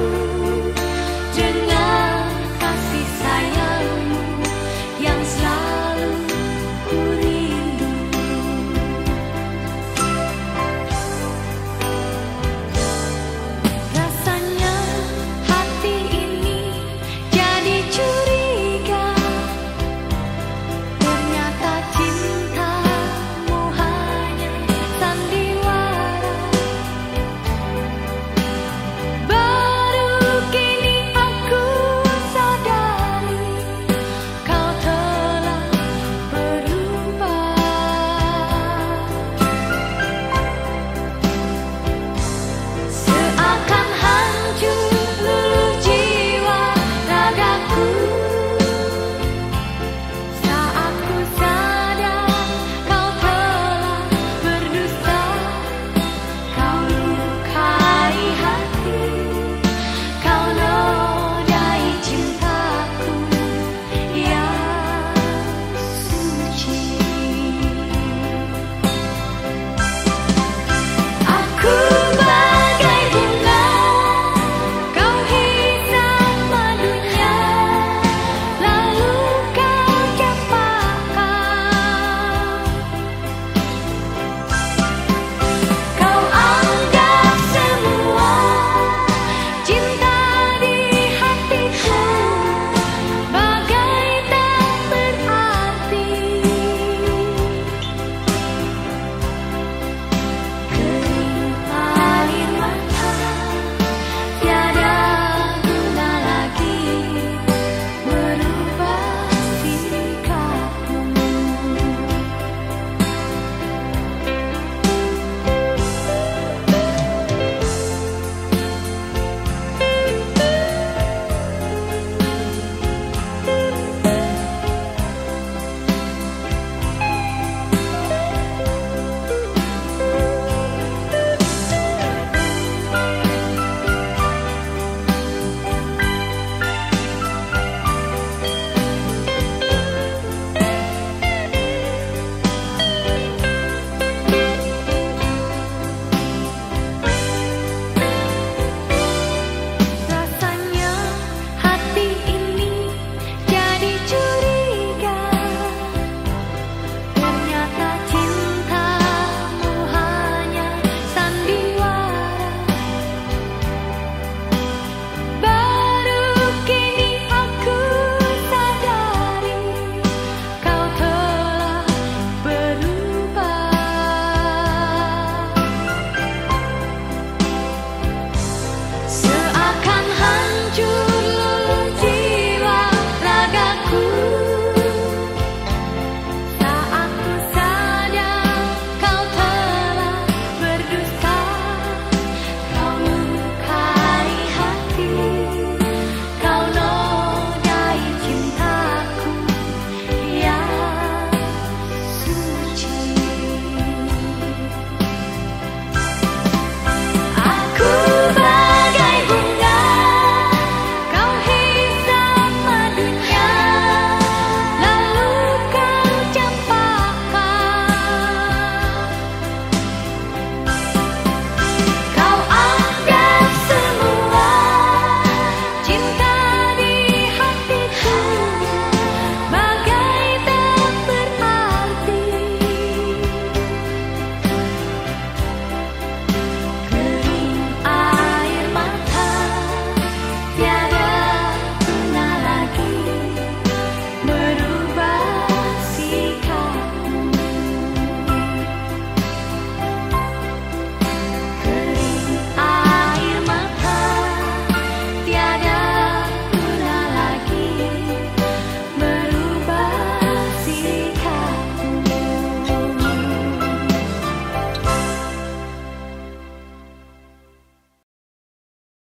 you.